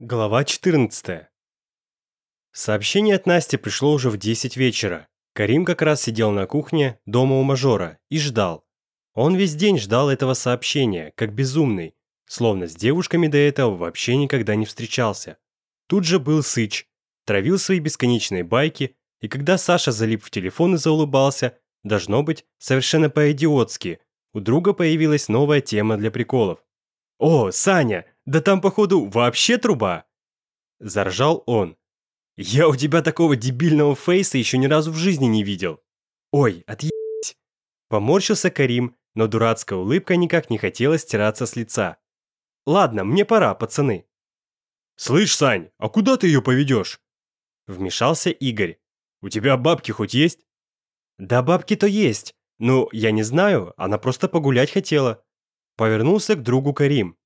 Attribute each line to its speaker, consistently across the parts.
Speaker 1: Глава 14. Сообщение от Насти пришло уже в 10 вечера. Карим как раз сидел на кухне дома у мажора и ждал. Он весь день ждал этого сообщения, как безумный, словно с девушками до этого вообще никогда не встречался. Тут же был Сыч, травил свои бесконечные байки, и когда Саша залип в телефон и заулыбался, должно быть, совершенно по-идиотски, у друга появилась новая тема для приколов. «О, Саня, да там, походу, вообще труба!» Заржал он. «Я у тебя такого дебильного фейса еще ни разу в жизни не видел!» «Ой, отъебать!» Поморщился Карим, но дурацкая улыбка никак не хотела стираться с лица. «Ладно, мне пора, пацаны!» «Слышь, Сань, а куда ты ее поведешь?» Вмешался Игорь. «У тебя бабки хоть есть?» «Да бабки-то есть. но я не знаю, она просто погулять хотела». Повернулся к другу Карим.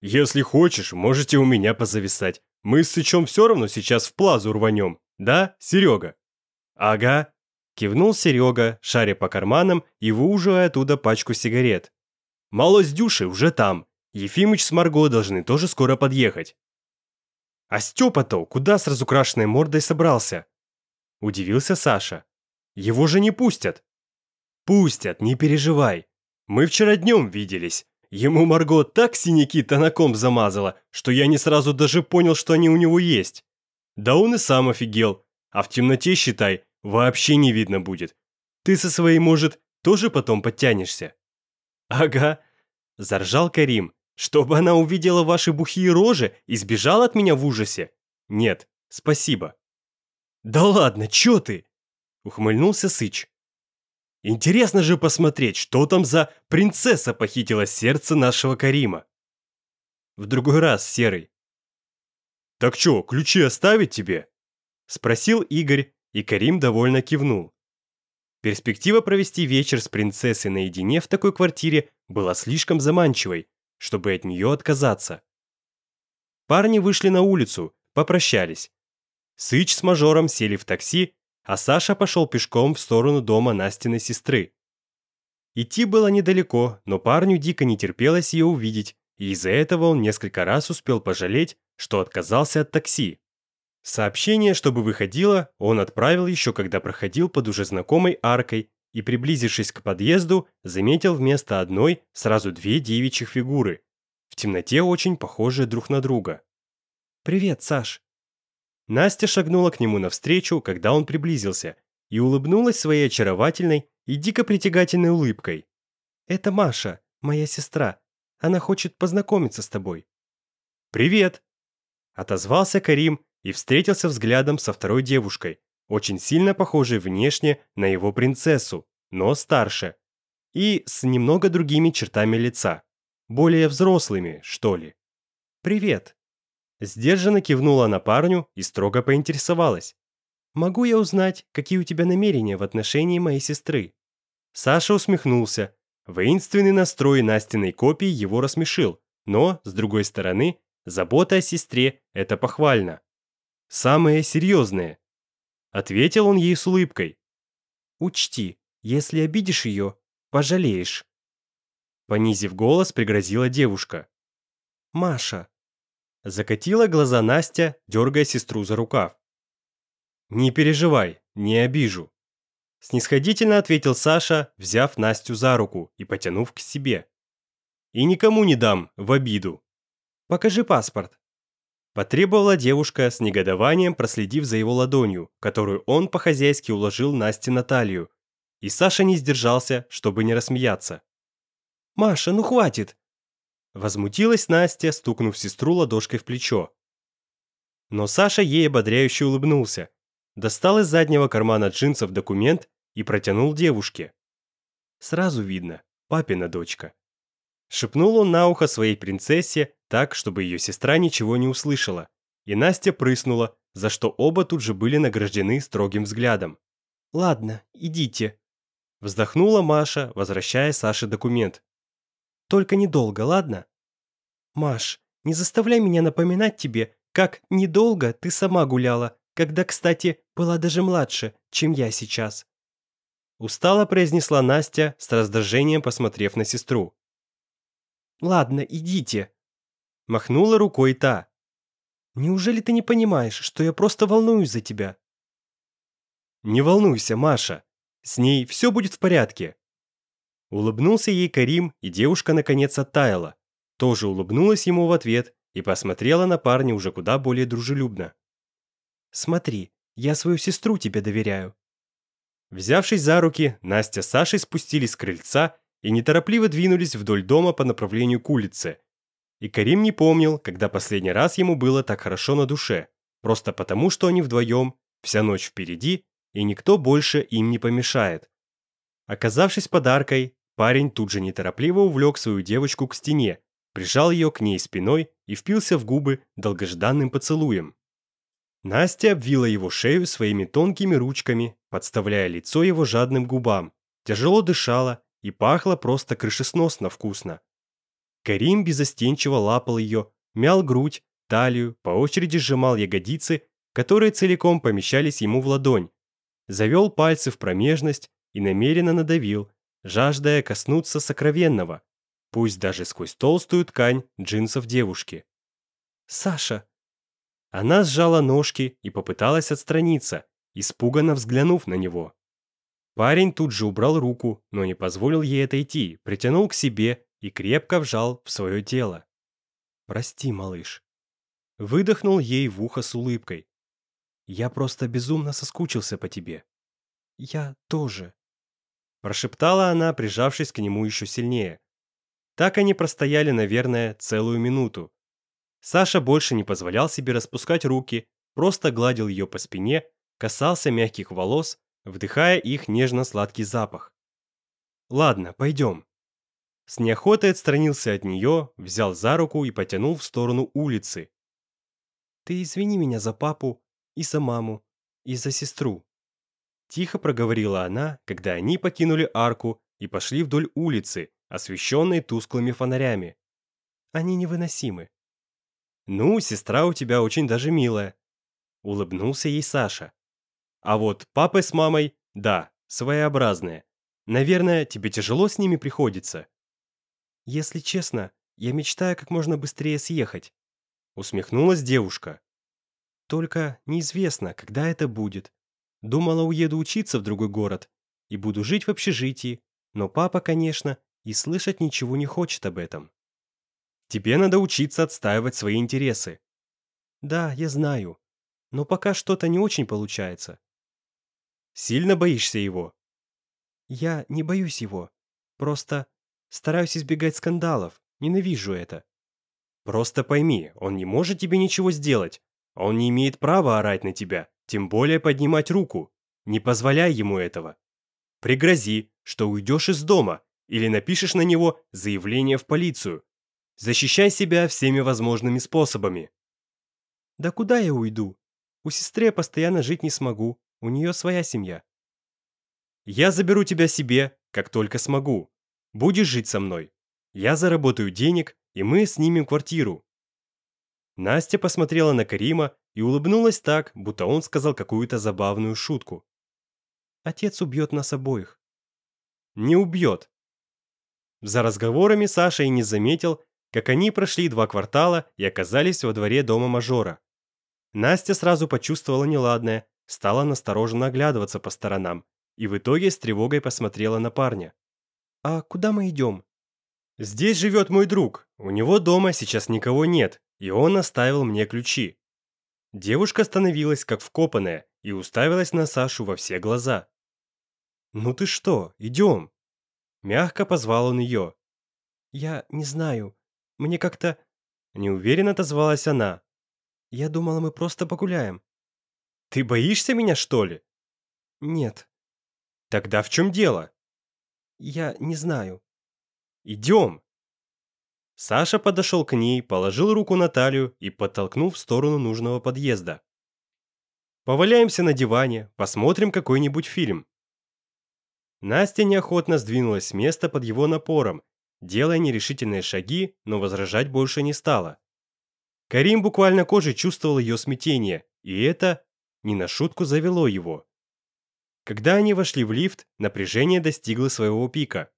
Speaker 1: Если хочешь, можете у меня позависать. Мы с Сычом все равно сейчас в плазу рванем. Да, Серега?» «Ага», – кивнул Серега, шаря по карманам и выуживая оттуда пачку сигарет. «Мало с Дюши уже там. Ефимыч с Марго должны тоже скоро подъехать». «А Степа-то куда с разукрашенной мордой собрался?» – удивился Саша. «Его же не пустят». «Пустят, не переживай. Мы вчера днем виделись. Ему Марго так синяки тонаком замазала, что я не сразу даже понял, что они у него есть. Да он и сам офигел. А в темноте, считай, вообще не видно будет. Ты со своей, может, тоже потом подтянешься?» «Ага», – заржал Карим. «Чтобы она увидела ваши бухие рожи и сбежала от меня в ужасе? Нет, спасибо». «Да ладно, чё ты?» – ухмыльнулся Сыч. Интересно же посмотреть, что там за принцесса похитила сердце нашего Карима. В другой раз, Серый. Так чё, ключи оставить тебе? Спросил Игорь, и Карим довольно кивнул. Перспектива провести вечер с принцессой наедине в такой квартире была слишком заманчивой, чтобы от нее отказаться. Парни вышли на улицу, попрощались. Сыч с мажором сели в такси а Саша пошел пешком в сторону дома Настиной сестры. Идти было недалеко, но парню дико не терпелось ее увидеть, и из-за этого он несколько раз успел пожалеть, что отказался от такси. Сообщение, чтобы выходило, он отправил еще когда проходил под уже знакомой аркой и, приблизившись к подъезду, заметил вместо одной сразу две девичьих фигуры, в темноте очень похожие друг на друга. «Привет, Саш!» Настя шагнула к нему навстречу, когда он приблизился, и улыбнулась своей очаровательной и дико притягательной улыбкой. «Это Маша, моя сестра. Она хочет познакомиться с тобой». «Привет!» Отозвался Карим и встретился взглядом со второй девушкой, очень сильно похожей внешне на его принцессу, но старше, и с немного другими чертами лица, более взрослыми, что ли. «Привет!» Сдержанно кивнула на парню и строго поинтересовалась. «Могу я узнать, какие у тебя намерения в отношении моей сестры?» Саша усмехнулся. Воинственный настрой Настиной копии его рассмешил, но, с другой стороны, забота о сестре – это похвально. «Самое серьезное», – ответил он ей с улыбкой. «Учти, если обидишь ее, пожалеешь». Понизив голос, пригрозила девушка. «Маша, Закатила глаза Настя, дергая сестру за рукав. «Не переживай, не обижу», – снисходительно ответил Саша, взяв Настю за руку и потянув к себе. «И никому не дам, в обиду». «Покажи паспорт», – потребовала девушка с негодованием, проследив за его ладонью, которую он по-хозяйски уложил Насте Наталью. и Саша не сдержался, чтобы не рассмеяться. «Маша, ну хватит! Возмутилась Настя, стукнув сестру ладошкой в плечо. Но Саша ей ободряюще улыбнулся, достал из заднего кармана джинсов документ и протянул девушке. «Сразу видно, папина дочка». Шепнул он на ухо своей принцессе так, чтобы ее сестра ничего не услышала, и Настя прыснула, за что оба тут же были награждены строгим взглядом. «Ладно, идите», — вздохнула Маша, возвращая Саше документ. Только недолго, ладно? Маш, не заставляй меня напоминать тебе, как недолго ты сама гуляла, когда, кстати, была даже младше, чем я сейчас. Устало произнесла Настя, с раздражением посмотрев на сестру. «Ладно, идите», — махнула рукой та.
Speaker 2: «Неужели ты не понимаешь, что я просто волнуюсь за тебя?»
Speaker 1: «Не волнуйся, Маша. С ней все будет в порядке. Улыбнулся ей Карим, и девушка наконец оттаяла. Тоже улыбнулась ему в ответ и посмотрела на парня уже куда более дружелюбно.
Speaker 2: «Смотри, я свою сестру тебе доверяю».
Speaker 1: Взявшись за руки, Настя с Сашей спустились с крыльца и неторопливо двинулись вдоль дома по направлению к улице. И Карим не помнил, когда последний раз ему было так хорошо на душе, просто потому, что они вдвоем, вся ночь впереди, и никто больше им не помешает. Оказавшись подаркой, Парень тут же неторопливо увлек свою девочку к стене, прижал ее к ней спиной и впился в губы долгожданным поцелуем. Настя обвила его шею своими тонкими ручками, подставляя лицо его жадным губам, тяжело дышала и пахло просто крышесносно вкусно. Карим безостенчиво лапал ее, мял грудь, талию, по очереди сжимал ягодицы, которые целиком помещались ему в ладонь, завел пальцы в промежность и намеренно надавил, жаждая коснуться сокровенного, пусть даже сквозь толстую ткань джинсов девушки.
Speaker 2: «Саша!»
Speaker 1: Она сжала ножки и попыталась отстраниться, испуганно взглянув на него. Парень тут же убрал руку, но не позволил ей отойти, притянул к себе и крепко вжал в свое тело.
Speaker 2: «Прости, малыш».
Speaker 1: Выдохнул ей в ухо с улыбкой.
Speaker 2: «Я просто безумно соскучился по тебе». «Я тоже»,
Speaker 1: прошептала она, прижавшись к нему еще сильнее. Так они простояли, наверное, целую минуту. Саша больше не позволял себе распускать руки, просто гладил ее по спине, касался мягких волос, вдыхая их нежно-сладкий запах. «Ладно, пойдем». С неохотой отстранился от нее, взял за руку и потянул в сторону улицы.
Speaker 2: «Ты извини меня за папу и за маму, и за сестру»,
Speaker 1: Тихо проговорила она, когда они покинули арку и пошли вдоль улицы, освещенной тусклыми фонарями.
Speaker 2: Они невыносимы.
Speaker 1: «Ну, сестра у тебя очень даже милая», — улыбнулся ей Саша. «А вот папа с мамой, да, своеобразные. Наверное, тебе тяжело с ними приходится».
Speaker 2: «Если честно, я мечтаю как можно быстрее съехать», —
Speaker 1: усмехнулась девушка.
Speaker 2: «Только неизвестно, когда это будет. Думала, уеду учиться в другой город и буду жить в общежитии, но папа, конечно, и слышать ничего не хочет об этом.
Speaker 1: Тебе надо учиться отстаивать свои интересы.
Speaker 2: Да, я знаю, но пока что-то не очень получается.
Speaker 1: Сильно боишься его?
Speaker 2: Я не боюсь его. Просто стараюсь избегать скандалов. Ненавижу это.
Speaker 1: Просто пойми, он не может тебе ничего сделать. А он не имеет права орать на тебя тем более поднимать руку. Не позволяй ему этого. Пригрози, что уйдешь из дома или напишешь на него заявление в полицию. Защищай себя всеми возможными способами.
Speaker 2: Да куда я уйду? У сестры я постоянно жить не смогу, у нее своя семья.
Speaker 1: Я заберу тебя себе, как только смогу. Будешь жить со мной. Я заработаю денег, и мы снимем квартиру. Настя посмотрела на Карима, и улыбнулась так, будто он сказал какую-то забавную шутку.
Speaker 2: «Отец убьет нас обоих».
Speaker 1: «Не убьет». За разговорами Саша и не заметил, как они прошли два квартала и оказались во дворе дома мажора. Настя сразу почувствовала неладное, стала настороженно оглядываться по сторонам и в итоге с тревогой посмотрела на парня.
Speaker 2: «А куда мы идем?»
Speaker 1: «Здесь живет мой друг. У него дома сейчас никого нет, и он оставил мне ключи. Девушка остановилась как вкопанная и уставилась на Сашу во все глаза. «Ну ты что, идем!» Мягко позвал он ее.
Speaker 2: «Я не знаю. Мне как-то...»
Speaker 1: Неуверенно отозвалась она.
Speaker 2: «Я думала, мы просто погуляем».
Speaker 1: «Ты боишься меня, что ли?»
Speaker 2: «Нет».
Speaker 1: «Тогда в чем дело?»
Speaker 2: «Я не знаю».
Speaker 1: «Идем!» Саша подошел к ней, положил руку на талию и подтолкнул в сторону нужного подъезда. «Поваляемся на диване, посмотрим какой-нибудь фильм». Настя неохотно сдвинулась с места под его напором, делая нерешительные шаги, но возражать больше не стала. Карим буквально кожей чувствовал ее смятение, и это не на шутку завело его. Когда они вошли в лифт, напряжение достигло своего пика.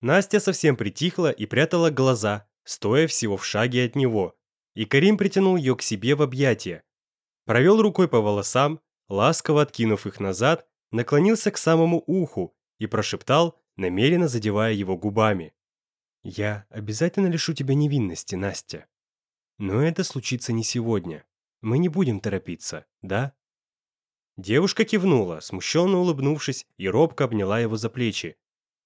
Speaker 1: Настя совсем притихла и прятала глаза, стоя всего в шаге от него, и Карим притянул ее к себе в объятия. Провел рукой по волосам, ласково откинув их назад, наклонился к самому уху и прошептал, намеренно задевая его губами. «Я обязательно лишу тебя невинности, Настя. Но это случится не сегодня. Мы не будем торопиться, да?» Девушка кивнула, смущенно улыбнувшись, и робко обняла его за плечи,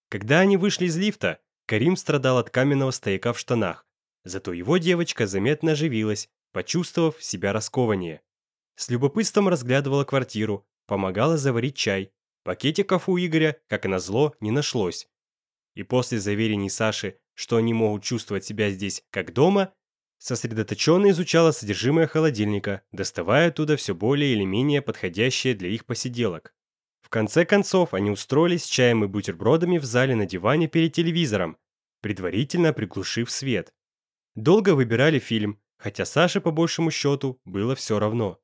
Speaker 1: когда они вышли из лифта, Карим страдал от каменного стояка в штанах. Зато его девочка заметно оживилась, почувствовав себя раскованнее. С любопытством разглядывала квартиру, помогала заварить чай. Пакетиков у Игоря, как назло, не нашлось. И после заверений Саши, что они могут чувствовать себя здесь как дома, сосредоточенно изучала содержимое холодильника, доставая оттуда все более или менее подходящее для их посиделок конце концов, они устроились с чаем и бутербродами в зале на диване перед телевизором, предварительно приглушив свет. Долго выбирали фильм, хотя Саше, по большему счету, было все равно.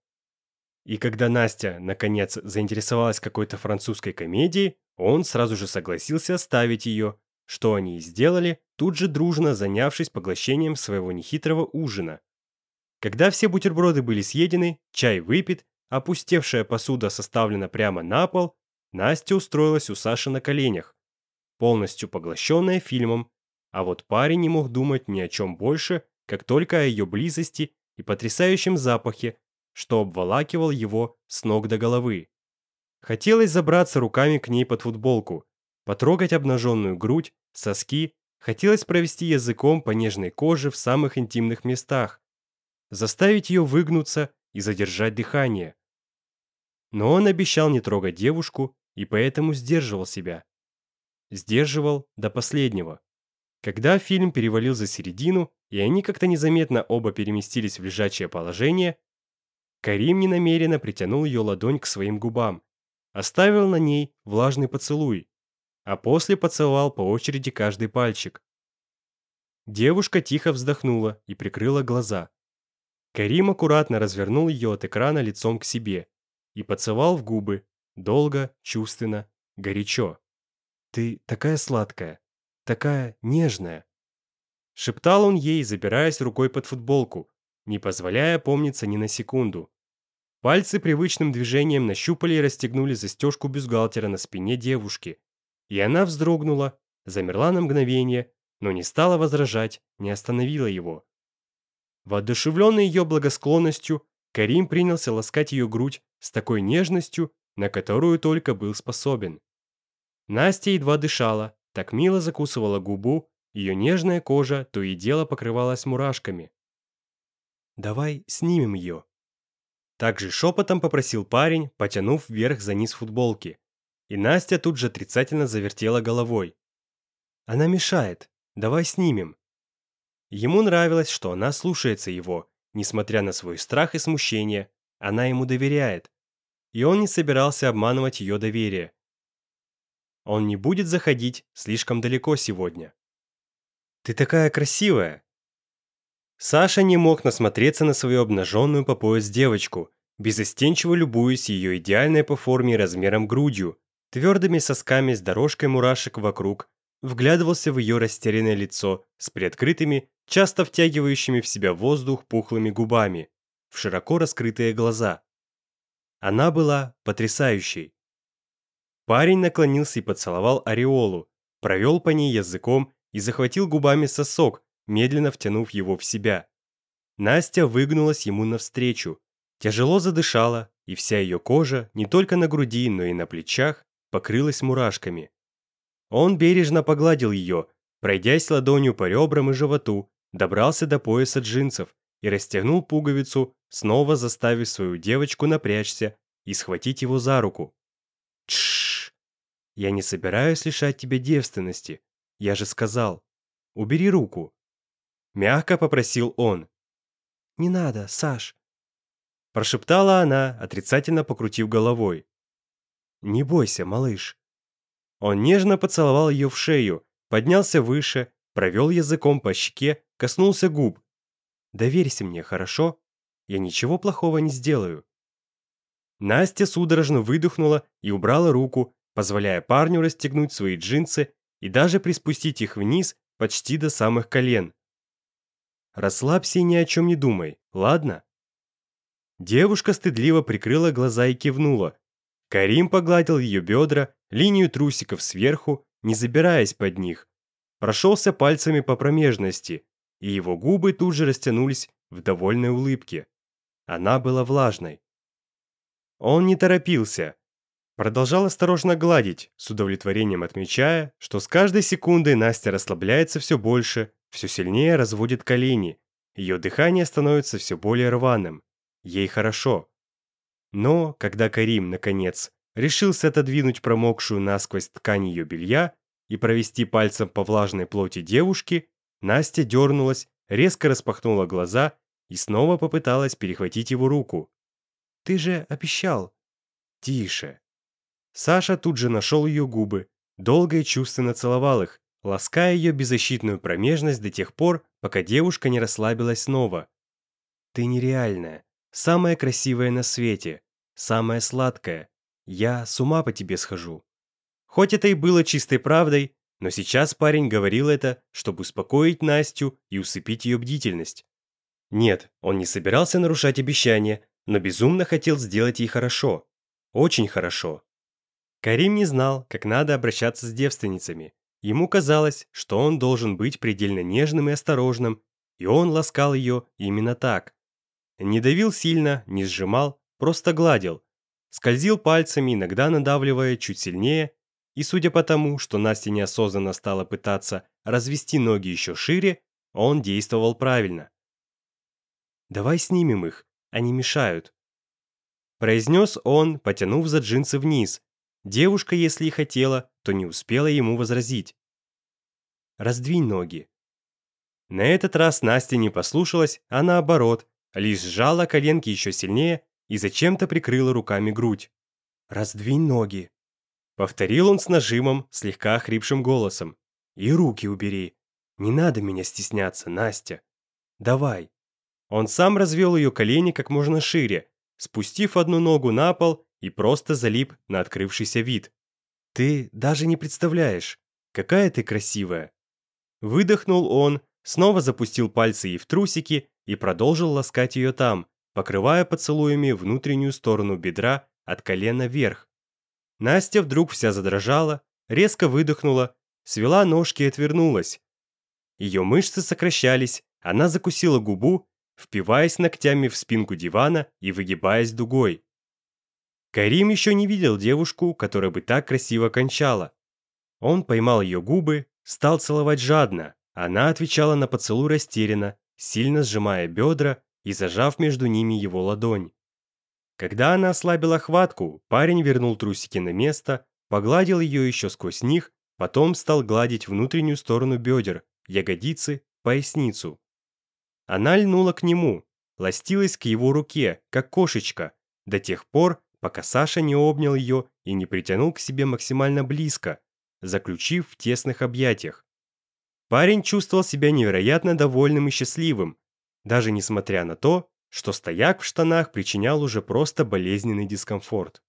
Speaker 1: И когда Настя, наконец, заинтересовалась какой-то французской комедией, он сразу же согласился оставить ее, что они и сделали, тут же дружно занявшись поглощением своего нехитрого ужина. Когда все бутерброды были съедены, чай выпит, опустевшая посуда составлена прямо на пол, Настя устроилась у Саши на коленях, полностью поглощенная фильмом, а вот парень не мог думать ни о чем больше, как только о ее близости и потрясающем запахе, что обволакивал его с ног до головы. Хотелось забраться руками к ней под футболку, потрогать обнаженную грудь, соски, хотелось провести языком по нежной коже в самых интимных местах, заставить ее выгнуться и задержать дыхание. Но он обещал не трогать девушку и поэтому сдерживал себя. Сдерживал до последнего. Когда фильм перевалил за середину, и они как-то незаметно оба переместились в лежачее положение, Карим ненамеренно притянул ее ладонь к своим губам, оставил на ней влажный поцелуй, а после поцеловал по очереди каждый пальчик. Девушка тихо вздохнула и прикрыла глаза. Карим аккуратно развернул ее от экрана лицом к себе и поцеловал в губы, долго, чувственно, горячо. «Ты такая сладкая, такая нежная!» Шептал он ей, забираясь рукой под футболку, не позволяя помниться ни на секунду. Пальцы привычным движением нащупали и расстегнули застежку бюстгальтера на спине девушки. И она вздрогнула, замерла на мгновение, но не стала возражать, не остановила его. Воодушевленный ее благосклонностью, Карим принялся ласкать ее грудь с такой нежностью, на которую только был способен. Настя едва дышала, так мило закусывала губу, ее нежная кожа то и дело покрывалась мурашками. «Давай снимем ее». Также шепотом попросил парень, потянув вверх за низ футболки. И Настя тут же отрицательно завертела головой. «Она мешает. Давай снимем». Ему нравилось, что она слушается его, несмотря на свой страх и смущение. Она ему доверяет, и он не собирался обманывать ее доверие. Он не будет заходить слишком далеко сегодня. «Ты такая красивая!» Саша не мог насмотреться на свою обнаженную по пояс девочку, безостенчиво любуясь ее идеальной по форме и размерам грудью, твердыми сосками с дорожкой мурашек вокруг, вглядывался в ее растерянное лицо с приоткрытыми, часто втягивающими в себя воздух пухлыми губами, в широко раскрытые глаза. Она была потрясающей. Парень наклонился и поцеловал ореолу, провел по ней языком и захватил губами сосок, медленно втянув его в себя. Настя выгнулась ему навстречу, тяжело задышала, и вся ее кожа, не только на груди, но и на плечах, покрылась мурашками. Он бережно погладил ее, пройдясь ладонью по ребрам и животу, добрался до пояса джинсов и расстегнул пуговицу, снова заставив свою девочку напрячься и схватить его за руку. Чш! Я не собираюсь лишать тебя девственности. Я же сказал. Убери руку. Мягко попросил он. Не надо, Саш. Прошептала она, отрицательно покрутив головой. Не бойся, малыш. Он нежно поцеловал ее в шею, поднялся выше, провел языком по щеке, коснулся губ. Доверься мне, хорошо? Я ничего плохого не сделаю». Настя судорожно выдохнула и убрала руку, позволяя парню расстегнуть свои джинсы и даже приспустить их вниз почти до самых колен. «Расслабься и ни о чем не думай, ладно?» Девушка стыдливо прикрыла глаза и кивнула. Карим погладил ее бедра, линию трусиков сверху, не забираясь под них. Прошелся пальцами по промежности, и его губы тут же растянулись в довольной улыбке. Она была влажной. Он не торопился. Продолжал осторожно гладить, с удовлетворением отмечая, что с каждой секундой Настя расслабляется все больше, все сильнее разводит колени, ее дыхание становится все более рваным. Ей хорошо. Но, когда Карим, наконец, решился отодвинуть промокшую насквозь ткань ее белья и провести пальцем по влажной плоти девушки, Настя дернулась, резко распахнула глаза и снова попыталась перехватить его руку. «Ты же обещал!» «Тише!» Саша тут же нашел ее губы, долго и чувственно целовал их, лаская ее беззащитную промежность до тех пор, пока девушка не расслабилась снова. «Ты нереальная, самая красивая на свете, самая сладкая. Я с ума по тебе схожу». Хоть это и было чистой правдой, но сейчас парень говорил это, чтобы успокоить Настю и усыпить ее бдительность. Нет, он не собирался нарушать обещание, но безумно хотел сделать ей хорошо. Очень хорошо. Карим не знал, как надо обращаться с девственницами. Ему казалось, что он должен быть предельно нежным и осторожным, и он ласкал ее именно так. Не давил сильно, не сжимал, просто гладил. Скользил пальцами, иногда надавливая чуть сильнее, и судя по тому, что Настя неосознанно стала пытаться развести ноги еще шире, он действовал правильно. Давай снимем их, а они мешают». Произнес он, потянув за джинсы вниз. Девушка, если и хотела, то не успела ему возразить. «Раздвинь ноги». На этот раз Настя не послушалась, а наоборот, лишь сжала коленки еще сильнее и зачем-то прикрыла руками грудь. «Раздвинь ноги», — повторил он с нажимом, слегка хрипшим голосом. «И руки убери. Не надо меня стесняться, Настя. Давай, он сам развел ее колени как можно шире, спустив одну ногу на пол и просто залип на открывшийся вид. «Ты даже не представляешь, какая ты красивая!» Выдохнул он, снова запустил пальцы ей в трусики и продолжил ласкать ее там, покрывая поцелуями внутреннюю сторону бедра от колена вверх. Настя вдруг вся задрожала, резко выдохнула, свела ножки и отвернулась. Ее мышцы сокращались, она закусила губу впиваясь ногтями в спинку дивана и выгибаясь дугой. Карим еще не видел девушку, которая бы так красиво кончала. Он поймал ее губы, стал целовать жадно. Она отвечала на поцелуй растерянно, сильно сжимая бедра и зажав между ними его ладонь. Когда она ослабила хватку, парень вернул трусики на место, погладил ее еще сквозь них, потом стал гладить внутреннюю сторону бедер, ягодицы, поясницу. Она льнула к нему, ластилась к его руке, как кошечка, до тех пор, пока Саша не обнял ее и не притянул к себе максимально близко, заключив в тесных объятиях. Парень чувствовал себя невероятно довольным и счастливым, даже несмотря на то, что стояк в штанах причинял уже просто болезненный дискомфорт.